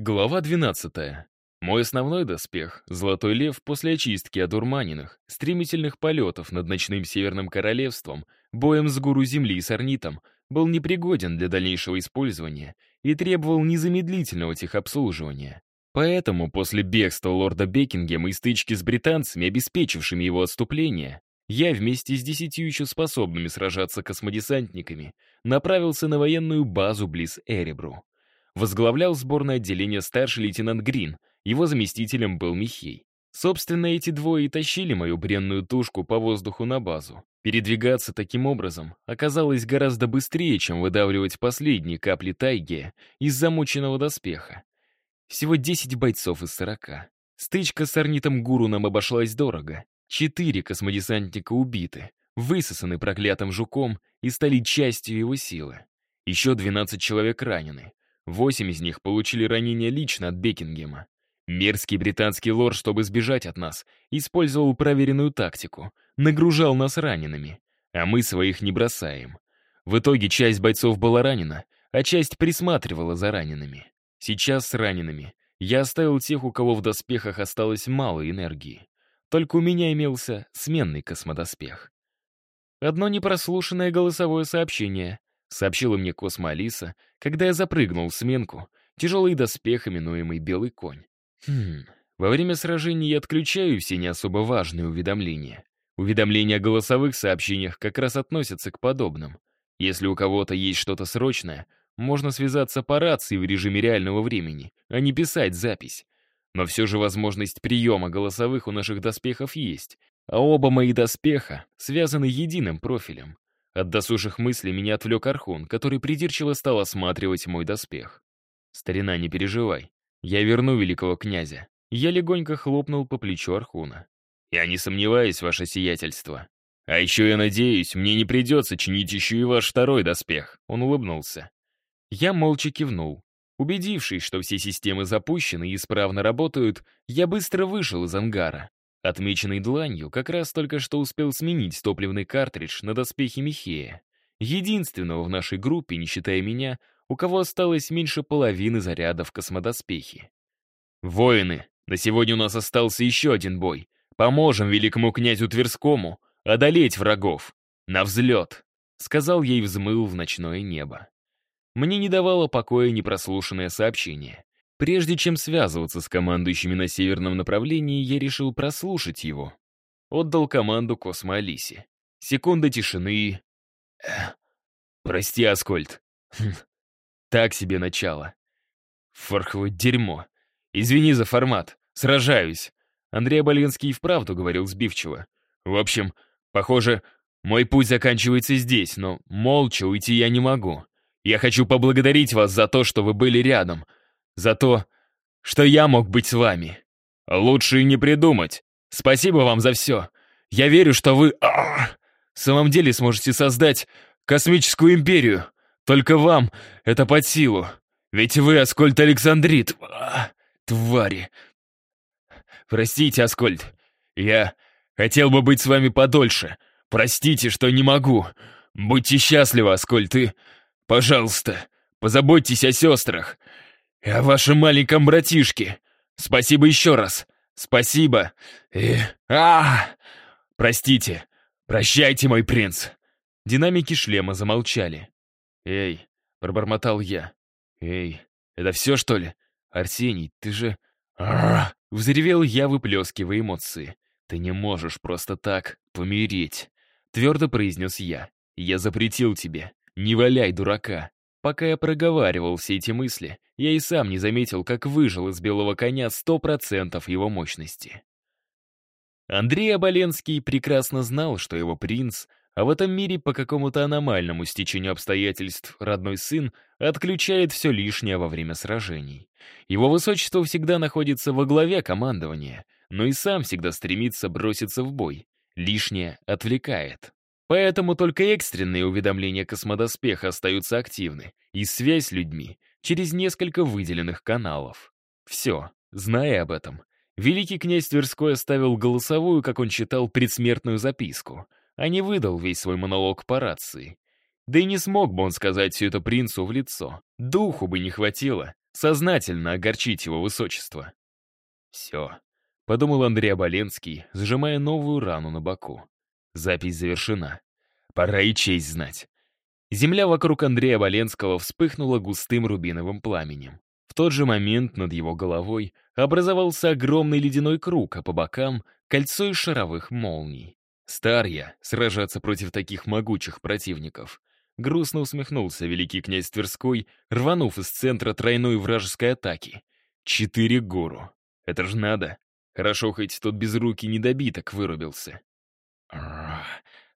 Глава 12. Мой основной доспех, Золотой Лев, после очистки одурманенных, стремительных полетов над ночным Северным Королевством, боем с гуру Земли и Сорнитом, был непригоден для дальнейшего использования и требовал незамедлительного техобслуживания. Поэтому после бегства лорда Бекингема и стычки с британцами, обеспечившими его отступление, я вместе с десятью еще способными сражаться космодесантниками направился на военную базу близ Эребру. Возглавлял сборное отделение старший лейтенант Грин, его заместителем был Михей. Собственно, эти двое и тащили мою бренную тушку по воздуху на базу. Передвигаться таким образом оказалось гораздо быстрее, чем выдавливать последние капли тайги из замученного доспеха. Всего 10 бойцов из 40. Стычка с орнитом Гуру нам обошлась дорого. Четыре космодесантника убиты, высосаны проклятым жуком и стали частью его силы. Еще 12 человек ранены. Восемь из них получили ранения лично от Бекингема. Мерзкий британский лорд, чтобы сбежать от нас, использовал проверенную тактику, нагружал нас ранеными, а мы своих не бросаем. В итоге часть бойцов была ранена, а часть присматривала за ранеными. Сейчас с ранеными я оставил тех, у кого в доспехах осталось мало энергии. Только у меня имелся сменный космодоспех. Одно непрослушанное голосовое сообщение сообщила мне Космо Алиса, когда я запрыгнул в сменку, тяжелый доспех, именуемый «Белый конь». Хм, во время сражений я отключаю все не особо важные уведомления. Уведомления о голосовых сообщениях как раз относятся к подобным. Если у кого-то есть что-то срочное, можно связаться по рации в режиме реального времени, а не писать запись. Но все же возможность приема голосовых у наших доспехов есть, а оба мои доспеха связаны единым профилем. От досужих мыслей меня отвлек Архун, который придирчиво стал осматривать мой доспех. «Старина, не переживай. Я верну великого князя». Я легонько хлопнул по плечу Архуна. «Я не сомневаюсь, ваше сиятельство. А еще я надеюсь, мне не придется чинить еще и ваш второй доспех». Он улыбнулся. Я молча кивнул. Убедившись, что все системы запущены и исправно работают, я быстро вышел из ангара. Отмеченный дланью, как раз только что успел сменить топливный картридж на доспехи Михея. Единственного в нашей группе, не считая меня, у кого осталось меньше половины заряда в космодоспехе. «Воины, на сегодня у нас остался еще один бой. Поможем великому князю Тверскому одолеть врагов. На взлет!» — сказал ей взмыл в ночное небо. Мне не давало покоя непрослушанное сообщение. Прежде чем связываться с командующими на северном направлении, я решил прослушать его. Отдал команду Космо Алисе. Секунда тишины. «Прости, Аскольд. Хм. Так себе начало. Фарховое дерьмо. Извини за формат. Сражаюсь». Андрей Аболенский вправду говорил сбивчиво. «В общем, похоже, мой путь заканчивается здесь, но молча уйти я не могу. Я хочу поблагодарить вас за то, что вы были рядом, за то, что я мог быть с вами. Лучше и не придумать. Спасибо вам за все. Я верю, что вы а, в самом деле сможете создать космическую империю. Только вам это под силу. Ведь вы Аскольд Александрит. А, твари. Простите, Аскольд. Я хотел бы быть с вами подольше. Простите, что не могу. Будьте счастливы, Аскольд, и... Пожалуйста, позаботьтесь о сестрах. И о вашем маленьком братишке. Спасибо еще раз. Спасибо. И... а, Простите. Прощайте, мой принц. Динамики шлема замолчали. «Эй!» — пробормотал я. «Эй, это все, что ли? Арсений, ты же...» а Взревел я, выплескивая эмоции. «Ты не можешь просто так помереть!» Твердо произнес я. «Я запретил тебе. Не валяй дурака!» Пока я проговаривал все эти мысли, я и сам не заметил, как выжил из белого коня сто процентов его мощности. Андрей Оболенский прекрасно знал, что его принц, а в этом мире по какому-то аномальному стечению обстоятельств родной сын отключает все лишнее во время сражений. Его высочество всегда находится во главе командования, но и сам всегда стремится броситься в бой. Лишнее отвлекает. Поэтому только экстренные уведомления космодоспеха остаются активны, и связь с людьми через несколько выделенных каналов. Все, зная об этом, великий князь Тверской оставил голосовую, как он читал, предсмертную записку, а не выдал весь свой монолог по рации. Да и не смог бы он сказать все это принцу в лицо. Духу бы не хватило сознательно огорчить его высочество. «Все», — подумал Андрей Оболенский, сжимая новую рану на боку. Запись завершена. Пора и честь знать. Земля вокруг Андрея Валенского вспыхнула густым рубиновым пламенем. В тот же момент над его головой образовался огромный ледяной круг, а по бокам — кольцо из шаровых молний. Стар я сражаться против таких могучих противников. Грустно усмехнулся великий князь Тверской, рванув из центра тройной вражеской атаки. Четыре гору. Это ж надо. Хорошо, хоть тот безрукий недобиток вырубился.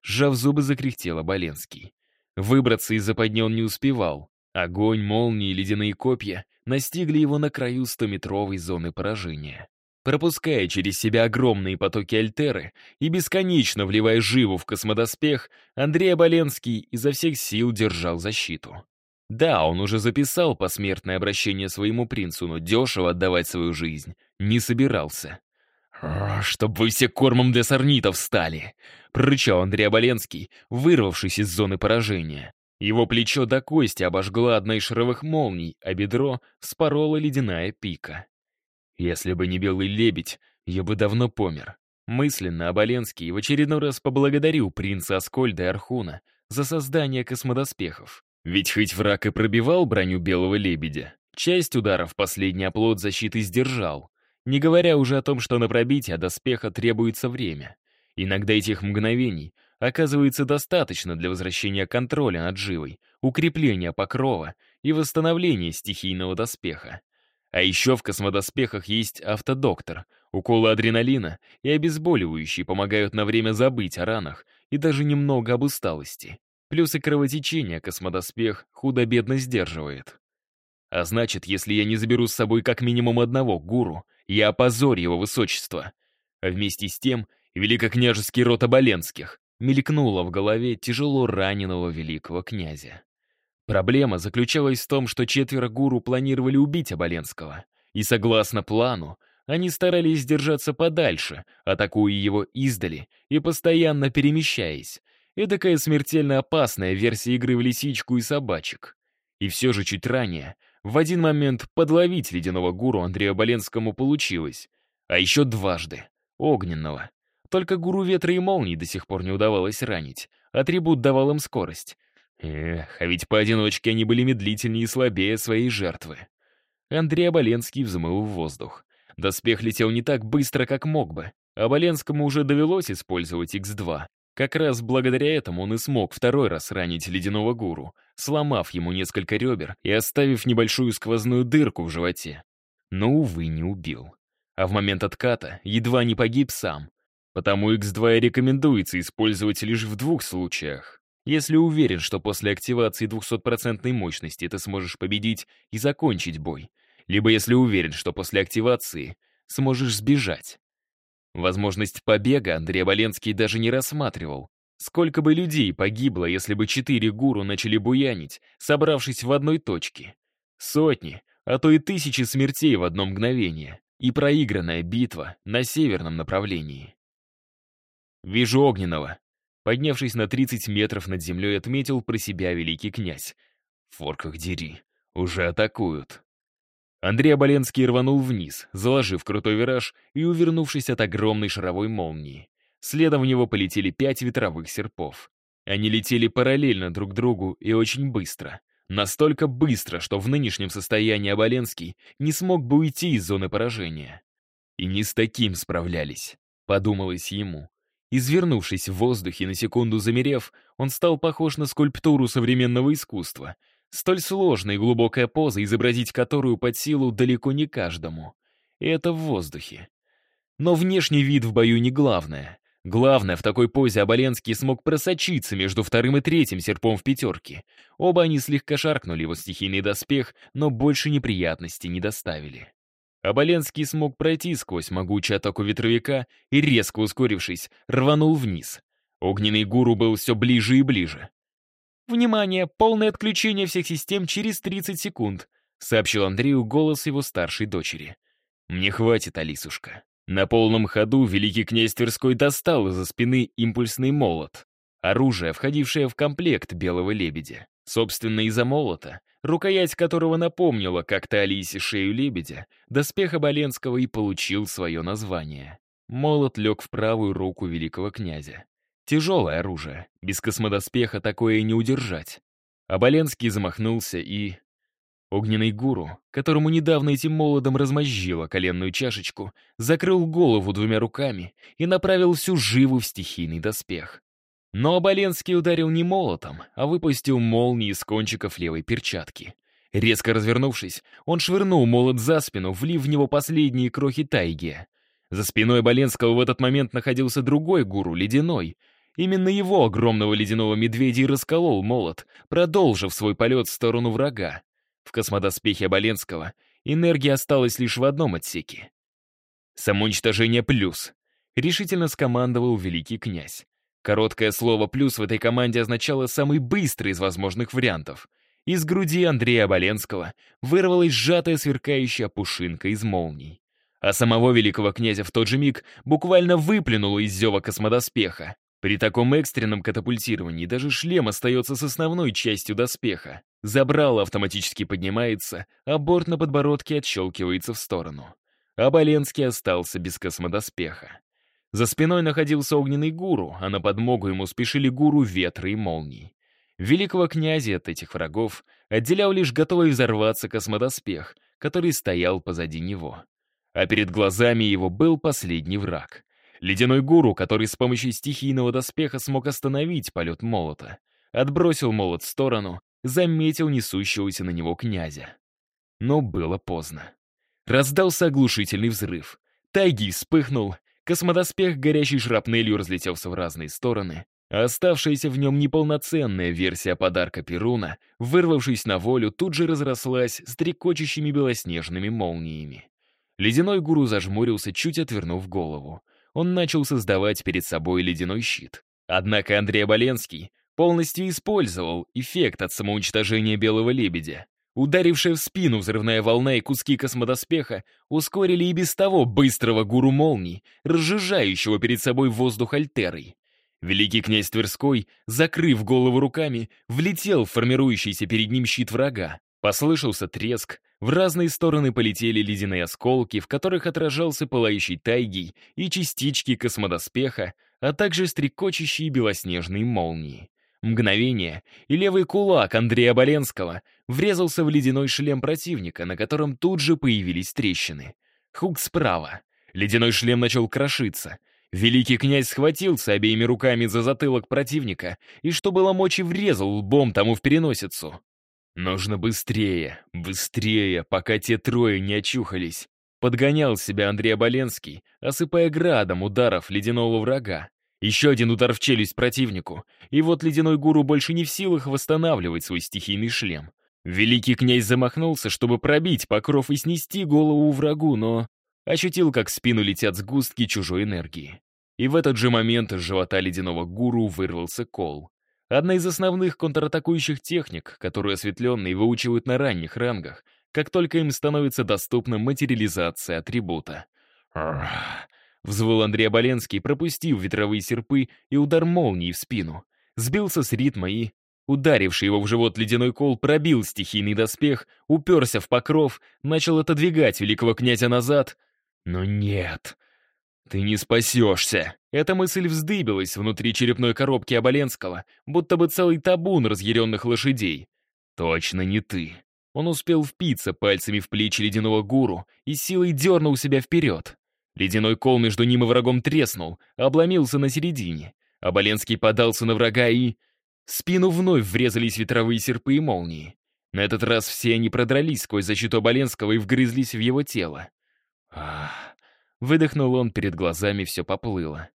Сжав зубы, закряхтел Оболенский. Выбраться из западни он не успевал. Огонь, молнии и ледяные копья настигли его на краю стометровой зоны поражения. Пропуская через себя огромные потоки альтеры и бесконечно вливая живу в космодоспех, Андрей Оболенский изо всех сил держал защиту. Да, он уже записал посмертное обращение своему принцу, но дешево отдавать свою жизнь не собирался. «Чтоб вы все кормом для сорнитов стали!» — прорычал Андрей Оболенский, вырвавшись из зоны поражения. Его плечо до кости обожгла одна из шаровых молний, а бедро вспорола ледяная пика. Если бы не белый лебедь, я бы давно помер. Мысленно Оболенский в очередной раз поблагодарил принца Аскольда и Архуна за создание космодоспехов. Ведь хоть враг и пробивал броню белого лебедя, часть ударов последний оплот защиты сдержал, не говоря уже о том, что на пробитие доспеха требуется время. Иногда этих мгновений оказывается достаточно для возвращения контроля над живой, укрепления покрова и восстановления стихийного доспеха. А еще в космодоспехах есть автодоктор. Уколы адреналина и обезболивающие помогают на время забыть о ранах и даже немного об усталости. Плюс и кровотечение космодоспех худо-бедно сдерживает. А значит, если я не заберу с собой как минимум одного гуру, я опозорю его высочество. А вместе с тем великокняжеский род Оболенских мелькнуло в голове тяжело раненого великого князя. Проблема заключалась в том, что четверо гуру планировали убить Оболенского. И согласно плану, они старались держаться подальше, атакуя его издали и постоянно перемещаясь. Эдакая смертельно опасная версия игры в лисичку и собачек. И все же чуть ранее в один момент подловить ледяного гуру Андрею Боленскому получилось. А еще дважды. Огненного. Только гуру ветра и молний до сих пор не удавалось ранить. Атрибут давал им скорость. Эх, а ведь поодиночке они были медлительнее и слабее своей жертвы. Андрей Оболенский взмыл в воздух. Доспех летел не так быстро, как мог бы. Оболенскому уже довелось использовать X2, как раз благодаря этому он и смог второй раз ранить ледяного гуру, сломав ему несколько ребер и оставив небольшую сквозную дырку в животе. Но, увы, не убил. А в момент отката едва не погиб сам. Потому X2 и рекомендуется использовать лишь в двух случаях. Если уверен, что после активации 200% мощности ты сможешь победить и закончить бой. Либо если уверен, что после активации сможешь сбежать. Возможность побега Андрей Боленский даже не рассматривал. Сколько бы людей погибло, если бы четыре гуру начали буянить, собравшись в одной точке? Сотни, а то и тысячи смертей в одно мгновение. И проигранная битва на северном направлении. «Вижу огненного», Поднявшись на 30 метров над землей, отметил про себя великий князь. «Форках дери, уже атакуют». Андрей Оболенский рванул вниз, заложив крутой вираж и увернувшись от огромной шаровой молнии. Следом в него полетели пять ветровых серпов. Они летели параллельно друг другу и очень быстро. Настолько быстро, что в нынешнем состоянии Оболенский не смог бы уйти из зоны поражения. И не с таким справлялись, подумалось ему. Извернувшись в воздухе, на секунду замерев, он стал похож на скульптуру современного искусства — Столь сложная и глубокая поза, изобразить которую под силу далеко не каждому. И это в воздухе. Но внешний вид в бою не главное. Главное, в такой позе Оболенский смог просочиться между вторым и третьим серпом в пятерке. Оба они слегка шаркнули его стихийный доспех, но больше неприятностей не доставили. Оболенский смог пройти сквозь могучую атаку ветровика и, резко ускорившись, рванул вниз. Огненный гуру был все ближе и ближе. «Внимание! Полное отключение всех систем через 30 секунд», сообщил Андрею голос его старшей дочери. «Мне хватит, Алисушка». На полном ходу великий князь Тверской достал из-за спины импульсный молот. Оружие, входившее в комплект белого лебедя. Собственно, из-за молота, рукоять которого напомнила как-то Алисе шею лебедя, доспех Оболенского и получил свое название. Молот лег в правую руку великого князя. Тяжелое оружие, без космодоспеха такое и не удержать. Оболенский замахнулся и... Огненный гуру, которому недавно этим молодом размозжило коленную чашечку, закрыл голову двумя руками и направил всю живу в стихийный доспех. Но Оболенский ударил не молотом, а выпустил молнии из кончиков левой перчатки. Резко развернувшись, он швырнул молот за спину, влив в него последние крохи тайги. За спиной Боленского в этот момент находился другой гуру, Ледяной. Именно его огромного ледяного медведя и расколол молот, продолжив свой полет в сторону врага. В космодоспехе Оболенского энергия осталась лишь в одном отсеке. «Самоуничтожение плюс», — решительно скомандовал великий князь. Короткое слово «плюс» в этой команде означало самый быстрый из возможных вариантов. Из груди Андрея Оболенского вырвалась сжатая сверкающая пушинка из молний. А самого великого князя в тот же миг буквально выплюнуло из зева космодоспеха. При таком экстренном катапультировании даже шлем остается с основной частью доспеха. Забрало автоматически поднимается, а борт на подбородке отщелкивается в сторону. А Боленский остался без космодоспеха. За спиной находился огненный гуру, а на подмогу ему спешили гуру ветра и молний. Великого князя от этих врагов отделял лишь готовый взорваться космодоспех, который стоял позади него. А перед глазами его был последний враг. Ледяной гуру, который с помощью стихийного доспеха смог остановить полет молота. Отбросил молот в сторону, заметил несущегося на него князя. Но было поздно. Раздался оглушительный взрыв. Тайги вспыхнул, космодоспех горящей шрапнелью разлетелся в разные стороны, а оставшаяся в нем неполноценная версия подарка Перуна, вырвавшись на волю, тут же разрослась с трекочущими белоснежными молниями. Ледяной гуру зажмурился, чуть отвернув голову он начал создавать перед собой ледяной щит. Однако Андрей Боленский полностью использовал эффект от самоуничтожения белого лебедя. Ударившая в спину взрывная волна и куски космодоспеха ускорили и без того быстрого гуру молний, разжижающего перед собой воздух альтерой. Великий князь Тверской, закрыв голову руками, влетел в формирующийся перед ним щит врага. Послышался треск, в разные стороны полетели ледяные осколки, в которых отражался пылающий тайгий и частички космодоспеха, а также стрекочущие белоснежные молнии. Мгновение, и левый кулак Андрея Боленского врезался в ледяной шлем противника, на котором тут же появились трещины. Хук справа. Ледяной шлем начал крошиться. Великий князь схватился обеими руками за затылок противника и, что было мочи, врезал лбом тому в переносицу. Нужно быстрее, быстрее, пока те трое не очухались. Подгонял себя Андрей Оболенский, осыпая градом ударов ледяного врага. Еще один удар в челюсть противнику, и вот ледяной гуру больше не в силах восстанавливать свой стихийный шлем. Великий князь замахнулся, чтобы пробить покров и снести голову врагу, но ощутил, как в спину летят сгустки чужой энергии. И в этот же момент из живота ледяного гуру вырвался кол. Одна из основных контратакующих техник, которую осветленные выучивают на ранних рангах, как только им становится доступна материализация атрибута. Взвыл Андрей Оболенский, пропустив ветровые серпы и удар молнии в спину. Сбился с ритма и, ударивший его в живот ледяной кол, пробил стихийный доспех, уперся в покров, начал отодвигать великого князя назад. Но нет, «Ты не спасешься!» Эта мысль вздыбилась внутри черепной коробки Оболенского, будто бы целый табун разъяренных лошадей. «Точно не ты!» Он успел впиться пальцами в плечи ледяного гуру и силой дернул себя вперед. Ледяной кол между ним и врагом треснул, обломился на середине. Оболенский подался на врага и... В спину вновь врезались ветровые серпы и молнии. На этот раз все они продрались сквозь защиту Оболенского и вгрызлись в его тело. Ах... Выдохнул он, перед глазами все поплыло.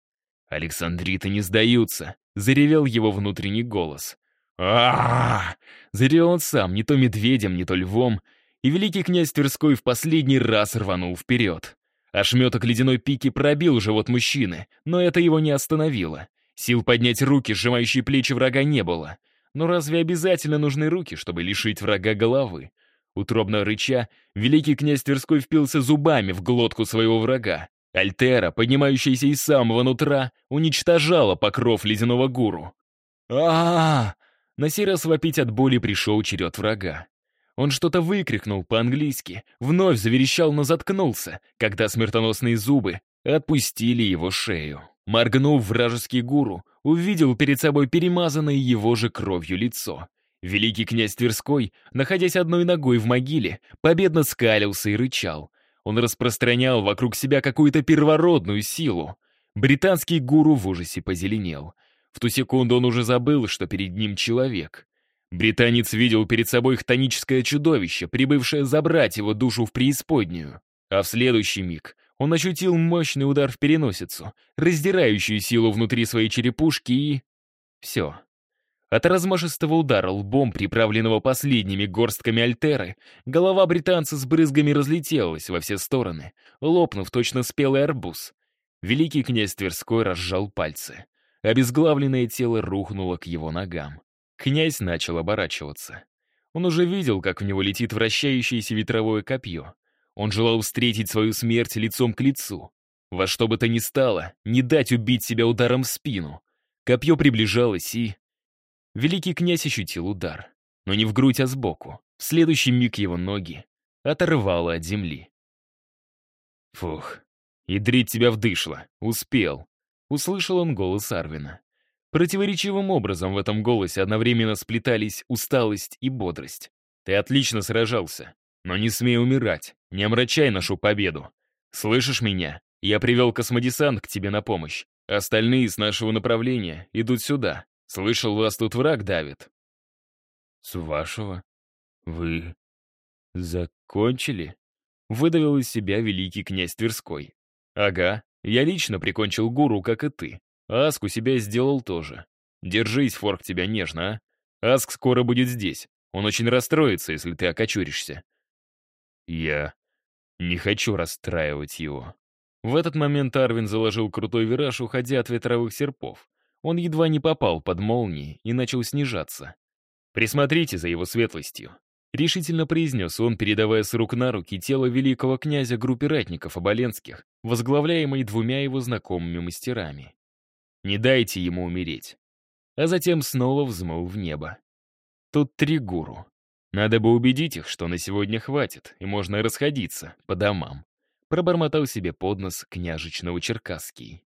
«Александриты не сдаются!» — заревел его внутренний голос. а Заревел он сам, не то медведем, не то львом, и великий князь Тверской в последний раз рванул вперед. Ошметок ледяной пики пробил живот мужчины, но это его не остановило. Сил поднять руки, сжимающие плечи врага, не было. Но разве обязательно нужны руки, чтобы лишить врага головы? Утробно рыча, великий князь Тверской впился зубами в глотку своего врага. Альтера, поднимающаяся из самого нутра, уничтожала покров ледяного гуру. а На сей раз вопить от боли пришел черед врага. Он что-то выкрикнул по-английски, вновь заверещал, но заткнулся, когда смертоносные зубы отпустили его шею. Моргнув вражеский гуру, увидел перед собой перемазанное его же кровью лицо. Великий князь Тверской, находясь одной ногой в могиле, победно скалился и рычал. Он распространял вокруг себя какую-то первородную силу. Британский гуру в ужасе позеленел. В ту секунду он уже забыл, что перед ним человек. Британец видел перед собой хтоническое чудовище, прибывшее забрать его душу в преисподнюю. А в следующий миг он ощутил мощный удар в переносицу, раздирающую силу внутри своей черепушки и... Все. От размашистого удара лбом, приправленного последними горстками альтеры, голова британца с брызгами разлетелась во все стороны, лопнув точно спелый арбуз. Великий князь Тверской разжал пальцы. Обезглавленное тело рухнуло к его ногам. Князь начал оборачиваться. Он уже видел, как в него летит вращающееся ветровое копье. Он желал встретить свою смерть лицом к лицу. Во что бы то ни стало, не дать убить себя ударом в спину. Копье приближалось и... Великий князь ощутил удар. Но не в грудь, а сбоку. В следующий миг его ноги оторвало от земли. Фух, ядрить тебя вдышло. Успел. Услышал он голос Арвина. Противоречивым образом в этом голосе одновременно сплетались усталость и бодрость. Ты отлично сражался, но не смей умирать, не омрачай нашу победу. Слышишь меня? Я привел космодесант к тебе на помощь. Остальные с нашего направления идут сюда. Слышал, вас тут враг давит. С вашего? Вы закончили? Выдавил из себя великий князь Тверской. Ага, я лично прикончил гуру, как и ты. Аску себя сделал тоже. Держись, Форк, тебя нежно, а? Аск скоро будет здесь. Он очень расстроится, если ты окочуришься. Я не хочу расстраивать его. В этот момент Арвин заложил крутой вираж, уходя от ветровых серпов. Он едва не попал под молнии и начал снижаться. «Присмотрите за его светлостью», — решительно произнес он, передавая с рук на руки тело великого князя группе ратников Оболенских, возглавляемой двумя его знакомыми мастерами. «Не дайте ему умереть». А затем снова взмыл в небо. Тут три гуру. Надо бы убедить их, что на сегодня хватит, и можно расходиться по домам. Пробормотал себе под нос княжич Новочеркасский.